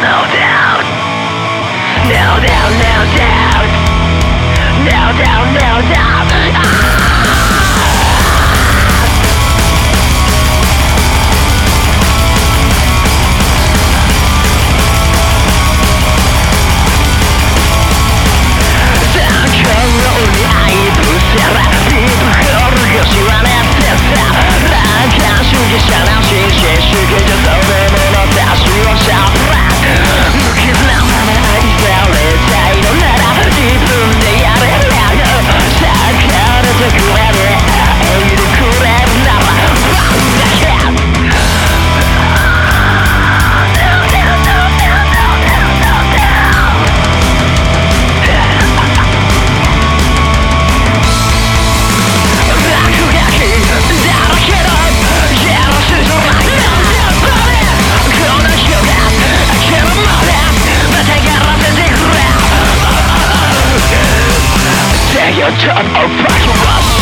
Now down, now down, now down. Turn of fractured